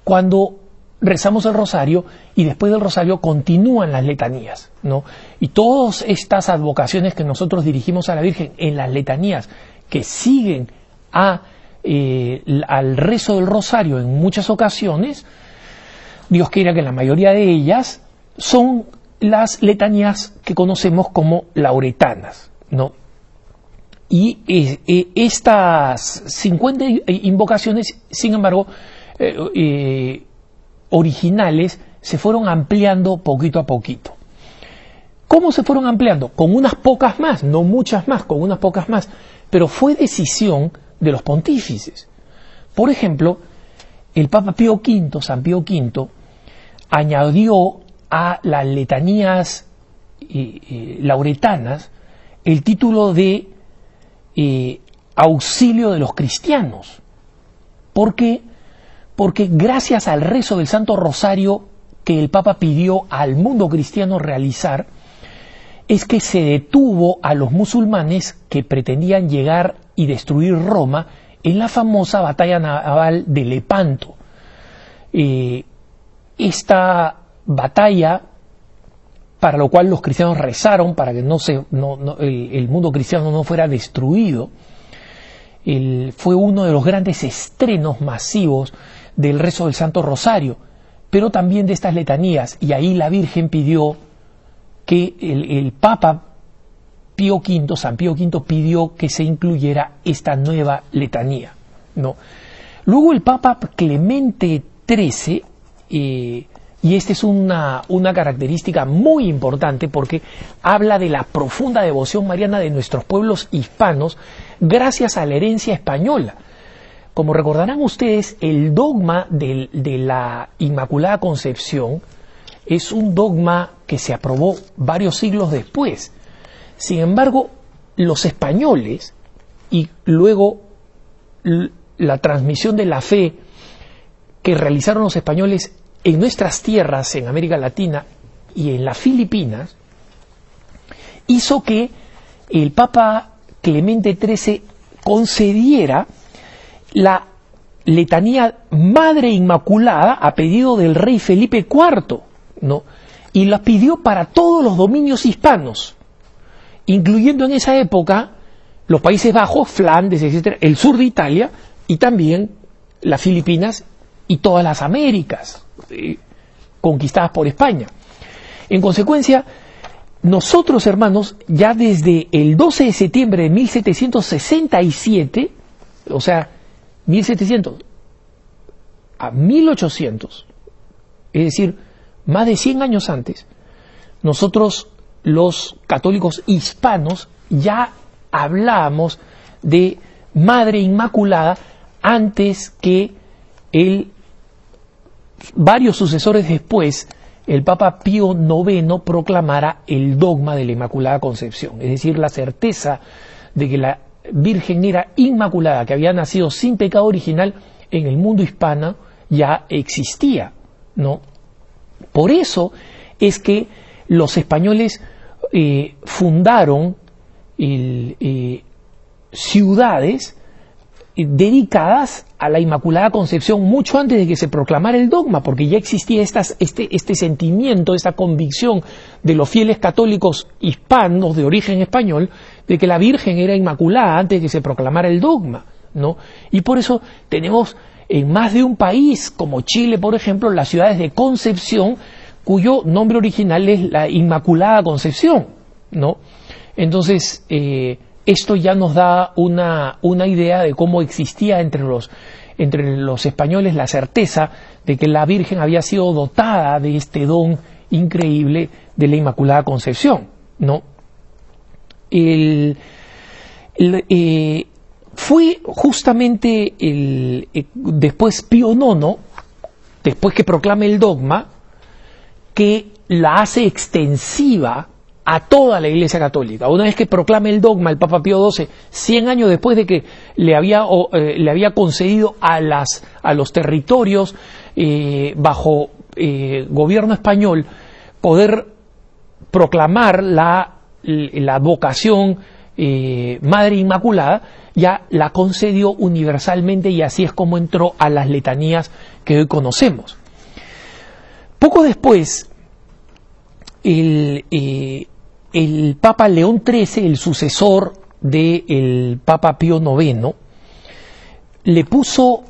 cuando rezamos el rosario y después del rosario continúan las letanías, ¿no? Y todas estas advocaciones que nosotros dirigimos a la Virgen en las letanías que siguen eh, al rezo del rosario en muchas ocasiones, Dios quiera que la mayoría de ellas son las letanías que conocemos como lauretanas, ¿no? Y eh, eh, estas 50 invocaciones, sin embargo, eh, originales, se fueron ampliando poquito a poquito. ¿Cómo se fueron ampliando? Con unas pocas más, no muchas más, con unas pocas más, pero fue decisión de los pontífices. Por ejemplo, el Papa Pío V, San Pío V, añadió a las letanías eh, eh, lauretanas el título de eh, auxilio de los cristianos. ¿Por qué? Porque gracias al rezo del Santo Rosario que el Papa pidió al mundo cristiano realizar, es que se detuvo a los musulmanes que pretendían llegar y destruir Roma en la famosa batalla naval de Lepanto esta batalla para lo cual los cristianos rezaron para que el, mundo cristiano no fuera destruido, fue uno de los grandes estrenos masivos del rezo del Santo Rosario, pero también de estas letanías, y ahí la Virgen pidió que el, Papa Pío V, San Pío V, pidió que se incluyera esta nueva letanía. ¿no? Luego el Papa Clemente XIII y esta es una, una, característica muy importante porque habla de la profunda devoción mariana de nuestros pueblos hispanos gracias a la herencia española. Como recordarán ustedes, el dogma de, de la Inmaculada Concepción es un dogma que se aprobó varios siglos después. Sin embargo, los españoles y luego la transmisión de la fe que realizaron los españoles en nuestras tierras, en América Latina y en las Filipinas, hizo que el Papa Clemente XIII concediera la letanía Madre Inmaculada a pedido del rey Felipe IV, ¿no? Y la pidió para todos los dominios hispanos, incluyendo en esa época los Países Bajos, Flandes, etcétera, el sur de Italia y también las Filipinas y todas las Américas eh, conquistadas por España. En consecuencia, nosotros, hermanos, ya desde el 12 de septiembre de 1767, o sea, 1700 a 1800, es decir, más de 100 años antes, nosotros los católicos hispanos ya hablábamos de Madre Inmaculada antes que el varios sucesores después, el Papa Pío IX proclamara el dogma de la Inmaculada Concepción, es decir, la certeza de que la Virgen era inmaculada, que había nacido sin pecado original en el mundo hispano, ya existía, ¿no? Por eso es que los españoles eh, fundaron eh, ciudades dedicadas a la Inmaculada Concepción mucho antes de que se proclamara el dogma, porque ya existía este, este sentimiento, esta convicción de los fieles católicos hispanos de origen español de que la Virgen era inmaculada antes de que se proclamara el dogma, ¿no? Y por eso tenemos en más de un país, como Chile, por ejemplo, las ciudades de Concepción, cuyo nombre original es la Inmaculada Concepción, ¿no? Entonces, eh, esto ya nos da una, una idea de cómo existía entre los, entre los españoles la certeza de que la Virgen había sido dotada de este don increíble de la Inmaculada Concepción, ¿no? El, eh, fue justamente el, eh, después Pío IX, después que proclame el dogma, que la hace extensiva a toda la Iglesia Católica. Una vez que proclame el dogma el Papa Pío XII, 100 años después de que le había, eh, le había concedido a, las, a los territorios eh, bajo eh, gobierno español poder proclamar la, la vocación Madre Inmaculada, ya la concedió universalmente y así es como entró a las letanías que hoy conocemos. Poco después, el, el Papa León XIII, el sucesor del Papa Pío IX, le puso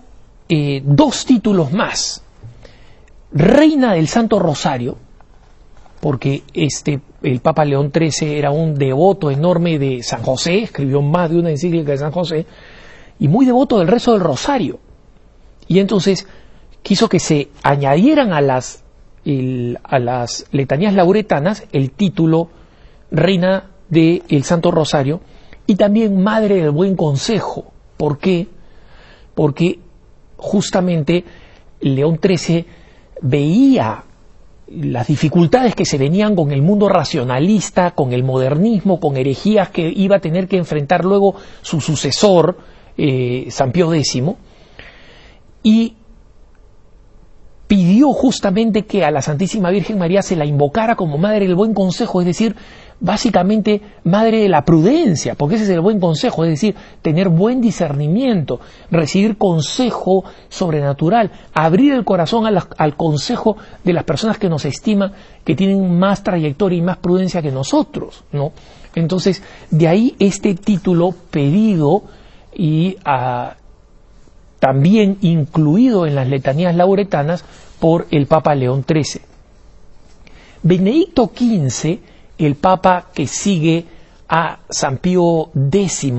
eh, dos títulos más. Reina del Santo Rosario, porque este, el Papa León XIII era un devoto enorme de San José, escribió más de una encíclica de San José, y muy devoto del rezo del Rosario. Y entonces quiso que se añadieran a las, a las letanías lauretanas el título reina del Santo Rosario y también madre del buen consejo. ¿Por qué? Porque justamente León XIII veía las dificultades que se venían con el mundo racionalista, con el modernismo, con herejías que iba a tener que enfrentar luego su sucesor, eh, San Pío X, y pidió justamente que a la Santísima Virgen María se la invocara como Madre del Buen Consejo, es decir, básicamente madre de la prudencia, porque ese es el buen consejo, es decir, tener buen discernimiento, recibir consejo sobrenatural, abrir el corazón al consejo de las personas que nos estiman, que tienen más trayectoria y más prudencia que nosotros, ¿no? Entonces, de ahí este título pedido y ah, también incluido en las letanías lauretanas por el Papa León XIII. Benedicto XV el Papa que sigue a San Pío X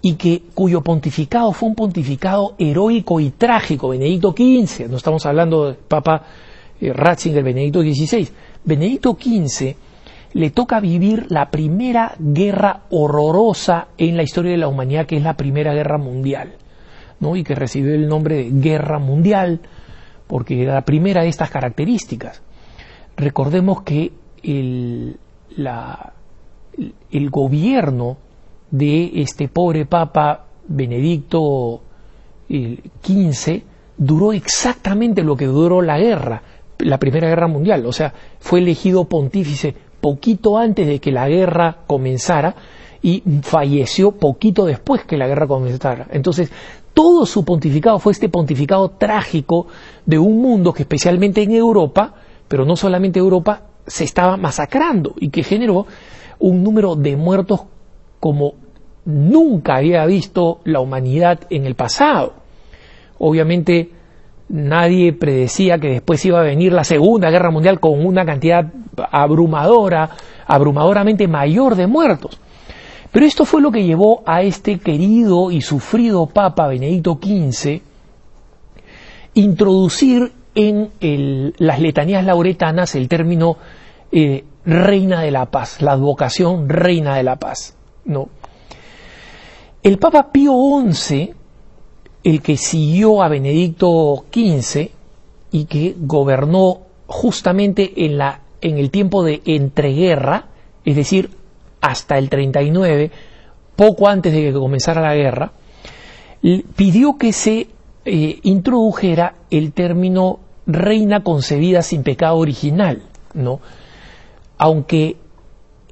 y que, cuyo pontificado fue un pontificado heroico y trágico, Benedicto XV, no estamos hablando del Papa eh, Ratzinger, Benedicto XVI, Benedicto XV le toca vivir la primera guerra horrorosa en la historia de la humanidad, que es la Primera Guerra Mundial, y que recibió el nombre de Guerra Mundial, porque era la primera de estas características. Recordemos que el, la, el gobierno de este pobre Papa Benedicto XV duró exactamente lo que duró la guerra, la Primera Guerra Mundial. O sea, fue elegido pontífice poquito antes de que la guerra comenzara y falleció poquito después que la guerra comenzara. Entonces, todo su pontificado fue este pontificado trágico de un mundo que especialmente en Europa, pero no solamente Europa, se estaba masacrando y que generó un número de muertos como nunca había visto la humanidad en el pasado. Obviamente nadie predecía que después iba a venir la Segunda Guerra Mundial con una cantidad abrumadora, abrumadoramente mayor de muertos. Pero esto fue lo que llevó a este querido y sufrido Papa Benedicto XV introducir en las letanías lauretanas el término eh, reina de la paz, la advocación reina de la paz. ¿no? El Papa Pío XI, el que siguió a Benedicto XV y que gobernó justamente en, la, en el tiempo de entreguerra, es decir, hasta el 39, poco antes de que comenzara la guerra, pidió que se eh, introdujera el término reina concebida sin pecado original, ¿no? Aunque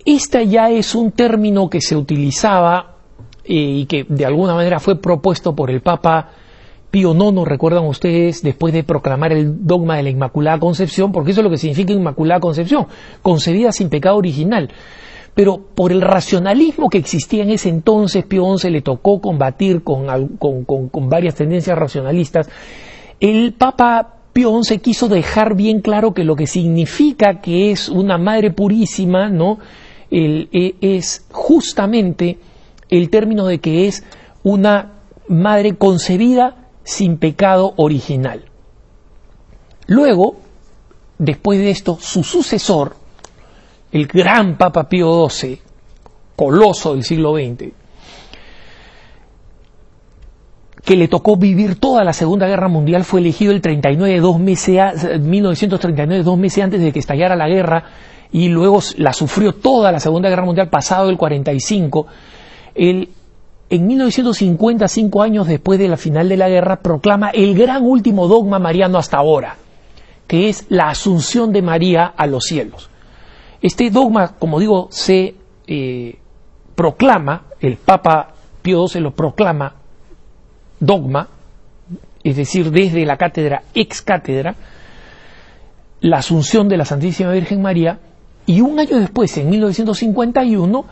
este ya es un término que se utilizaba eh, y que de alguna manera fue propuesto por el Papa Pío IX, recuerdan ustedes, después de proclamar el dogma de la Inmaculada Concepción, porque eso es lo que significa Inmaculada Concepción, concebida sin pecado original. Pero por el racionalismo que existía en ese entonces, Pío XI le tocó combatir con, varias tendencias racionalistas, el Papa Pío XI quiso dejar bien claro que lo que significa que es una madre purísima, ¿no? E, es justamente el término de que es una madre concebida sin pecado original. Luego, después de esto, su sucesor, el gran Papa Pío XII, coloso del siglo XX, que le tocó vivir toda la Segunda Guerra Mundial, fue elegido el 39, dos meses, 1939, dos meses antes de que estallara la guerra, y luego la sufrió toda la Segunda Guerra Mundial pasado el 45, el, en 1950, cinco años después de la final de la guerra, proclama el gran último dogma mariano hasta ahora, que es la asunción de María a los cielos. Este dogma, como digo, se eh, proclama, el Papa Pío XII lo proclama dogma, es decir, desde la cátedra ex cátedra, la asunción de la Santísima Virgen María, y un año después, en 1951,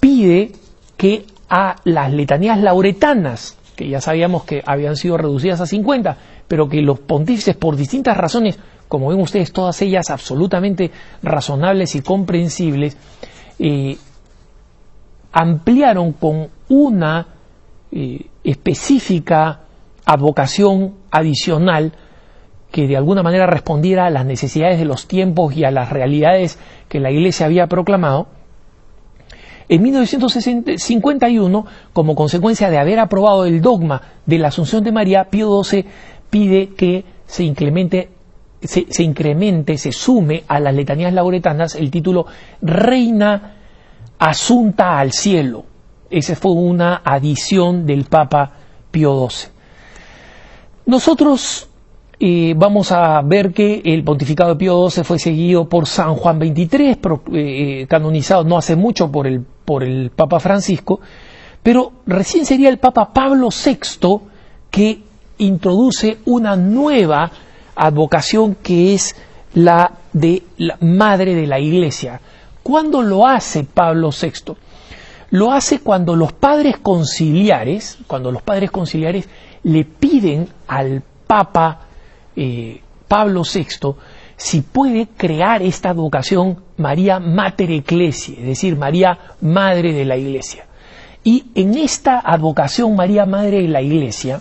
pide que a las letanías lauretanas, que ya sabíamos que habían sido reducidas a 50, pero que los pontífices, por distintas razones, como ven ustedes, todas ellas absolutamente razonables y comprensibles, eh, ampliaron con una eh, específica advocación adicional que de alguna manera respondiera a las necesidades de los tiempos y a las realidades que la Iglesia había proclamado, en 1951, como consecuencia de haber aprobado el dogma de la Asunción de María, Pío XII pide que se incremente, se, incremente, se sume a las letanías lauretanas el título Reina Asunta al Cielo. Esa fue una adición del Papa Pío XII. Nosotros vamos a ver que el pontificado de Pío XII fue seguido por San Juan XXIII, eh, canonizado no hace mucho por el, por el Papa Francisco, pero recién sería el Papa Pablo VI que introduce una nueva advocación que es la de la madre de la Iglesia. ¿Cuándo lo hace Pablo VI? Lo hace cuando los padres conciliares, cuando los padres conciliares le piden al Papa eh, Pablo VI si puede crear esta advocación María Mater Ecclesiae, es decir, María Madre de la Iglesia. Y en esta advocación María Madre de la Iglesia,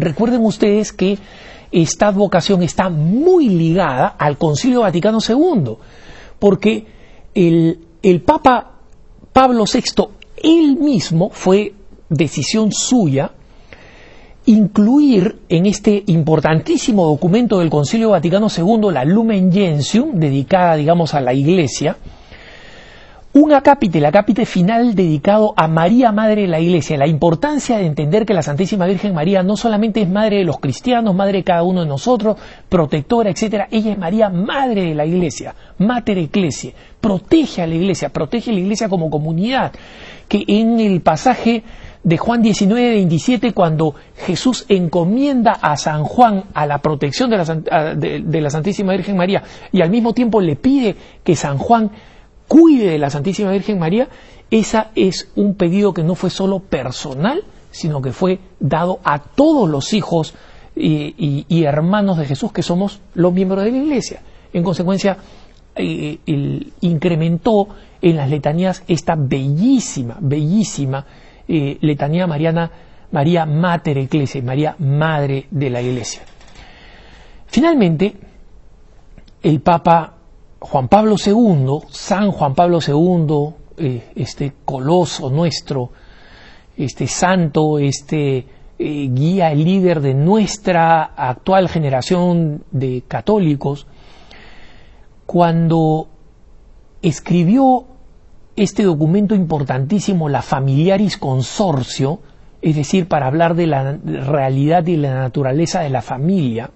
recuerden ustedes que esta advocación está muy ligada al Concilio Vaticano II, porque el, el Papa Pablo VI, él mismo, fue decisión suya, incluir en este importantísimo documento del Concilio Vaticano II, la Lumen Gentium, dedicada, digamos, a la Iglesia, un acápite, el acápite final dedicado a María, Madre de la Iglesia, la importancia de entender que la Santísima Virgen María no solamente es Madre de los cristianos, Madre de cada uno de nosotros, protectora, etcétera, ella es María, Madre de la Iglesia, Mater Ecclesia, protege a la Iglesia, protege a la Iglesia como comunidad, que en el pasaje de Juan 19, 27, cuando Jesús encomienda a San Juan a la protección de la, de la, Santísima Virgen María y al mismo tiempo le pide que San Juan cuide de la Santísima Virgen María, esa es un pedido que no fue solo personal, sino que fue dado a todos los hijos y, hermanos de Jesús que somos los miembros de la Iglesia. En consecuencia, eh, incrementó en las letanías esta bellísima, bellísima eh, letanía mariana María Mater Ecclesia, María Madre de la Iglesia. Finalmente, el Papa Juan Pablo II, San Juan Pablo II, eh, este coloso nuestro, este santo, este eh, guía, líder de nuestra actual generación de católicos, cuando escribió este documento importantísimo, la Familiaris Consorcio, es decir, para hablar de la realidad y la naturaleza de la familia,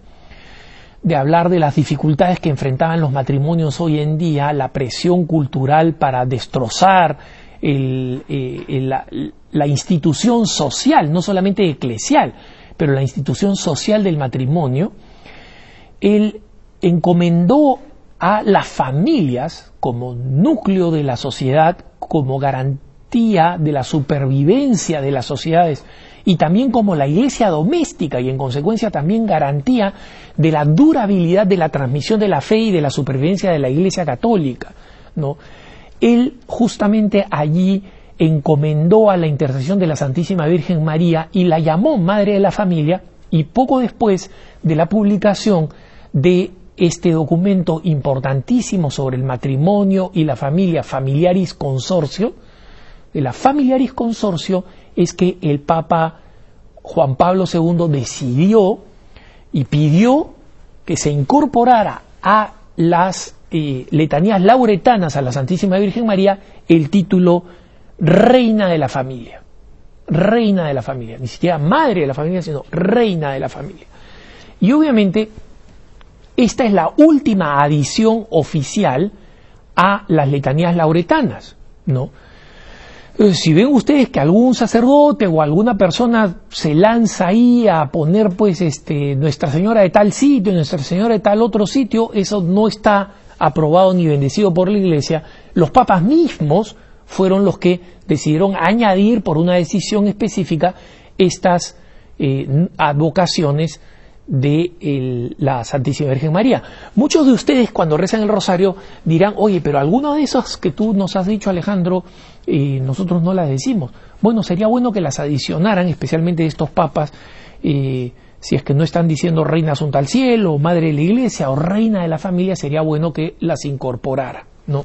de hablar de las dificultades que enfrentaban los matrimonios hoy en día, la presión cultural para destrozar eh, la, institución social, no solamente eclesial, pero la institución social del matrimonio, él encomendó a las familias como núcleo de la sociedad, como garantía de la supervivencia de las sociedades y también como la iglesia doméstica y en consecuencia también garantía de la durabilidad de la transmisión de la fe y de la supervivencia de la iglesia católica, ¿no? Él justamente allí encomendó a la intercesión de la Santísima Virgen María y la llamó Madre de la Familia y poco después de la publicación de este documento importantísimo sobre el matrimonio y la familia, Familiaris Consorcio, de la Familiaris Consorcio es que el Papa Juan Pablo II decidió y pidió que se incorporara a las eh, letanías lauretanas a la Santísima Virgen María el título Reina de la Familia. Reina de la familia, ni siquiera madre de la familia, sino reina de la familia. Y obviamente esta es la última adición oficial a las letanías lauretanas, ¿no? Eh, si ven ustedes que algún sacerdote o alguna persona se lanza ahí a poner pues este Nuestra Señora de tal sitio, Nuestra Señora de tal otro sitio, eso no está aprobado ni bendecido por la Iglesia. Los papas mismos fueron los que decidieron añadir por una decisión específica estas eh, advocaciones de la Santísima Virgen María. Muchos de ustedes cuando rezan el rosario dirán, oye, pero alguno de esos que tú nos has dicho, Alejandro, eh, nosotros no las decimos. Bueno, sería bueno que las adicionaran, especialmente estos papas, eh, si es que no están diciendo reina asunta al cielo, madre de la iglesia o reina de la familia, sería bueno que las incorporara, ¿no?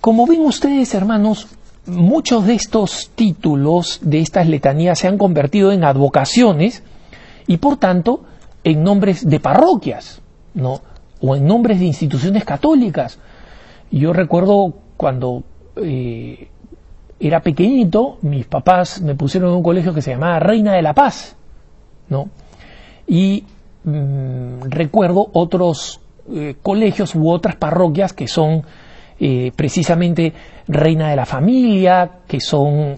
Como ven ustedes, hermanos, muchos de estos títulos de estas letanías se han convertido en advocaciones y por tanto en nombres de parroquias, ¿no? O en nombres de instituciones católicas. Yo recuerdo cuando eh, era pequeñito, mis papás me pusieron en un colegio que se llamaba Reina de la Paz, ¿no? Y mm, recuerdo otros eh, colegios u otras parroquias que son eh, precisamente Reina de la Familia, que son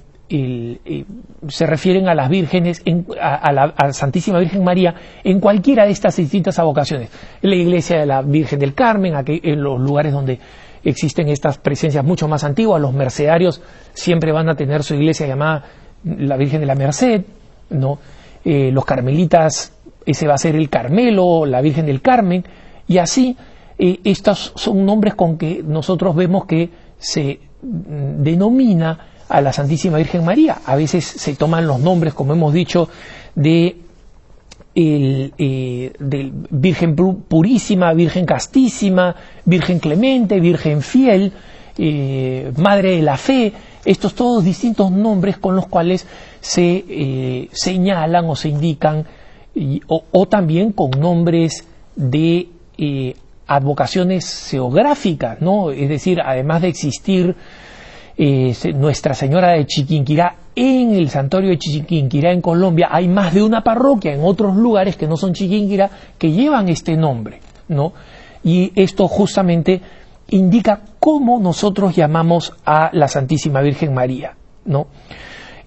se refieren a las vírgenes, a, la Santísima Virgen María, en cualquiera de estas distintas avocaciones. En la iglesia de la Virgen del Carmen, en los lugares donde existen estas presencias mucho más antiguas, los mercedarios siempre van a tener su iglesia llamada la Virgen de la Merced, ¿no? Eh, los carmelitas, ese va a ser el Carmelo, la Virgen del Carmen, y así eh, estos son nombres con que nosotros vemos que se mm, denomina a la Santísima Virgen María. A veces se toman los nombres, como hemos dicho, de, eh, Virgen Purísima, Virgen Castísima, Virgen Clemente, Virgen Fiel, eh, Madre de la Fe, estos todos distintos nombres con los cuales se eh, señalan o se indican, o, también con nombres de advocaciones geográficas, ¿no? Es decir, además de existir eh, Nuestra Señora de Chiquinquirá en el santuario de Chiquinquirá en Colombia hay más de una parroquia en otros lugares que no son Chiquinquirá que llevan este nombre, ¿no? Y esto justamente indica cómo nosotros llamamos a la Santísima Virgen María, ¿no?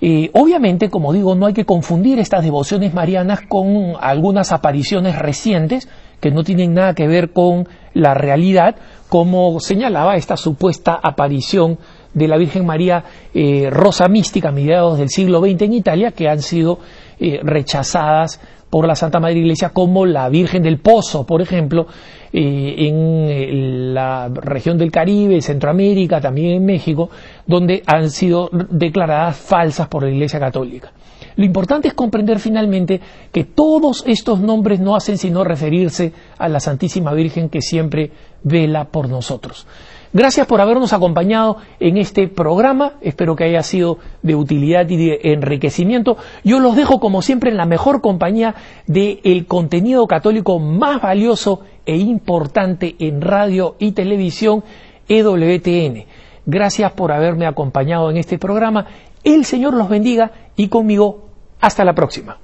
Eh, obviamente, como digo, no hay que confundir estas devociones marianas con algunas apariciones recientes que no tienen nada que ver con la realidad, como señalaba esta supuesta aparición de la Virgen María eh, Rosa Mística a mediados del siglo XX en Italia, que han sido eh, rechazadas por la Santa Madre Iglesia, como la Virgen del Pozo, por ejemplo, eh, en la región del Caribe, Centroamérica, también en México, donde han sido declaradas falsas por la Iglesia Católica. Lo importante es comprender finalmente que todos estos nombres no hacen sino referirse a la Santísima Virgen que siempre vela por nosotros. Gracias por habernos acompañado en este programa. Espero que haya sido de utilidad y de enriquecimiento. Yo los dejo, como siempre, en la mejor compañía del contenido católico más valioso e importante en radio y televisión, EWTN. Gracias por haberme acompañado en este programa. El Señor los bendiga y conmigo hasta la próxima.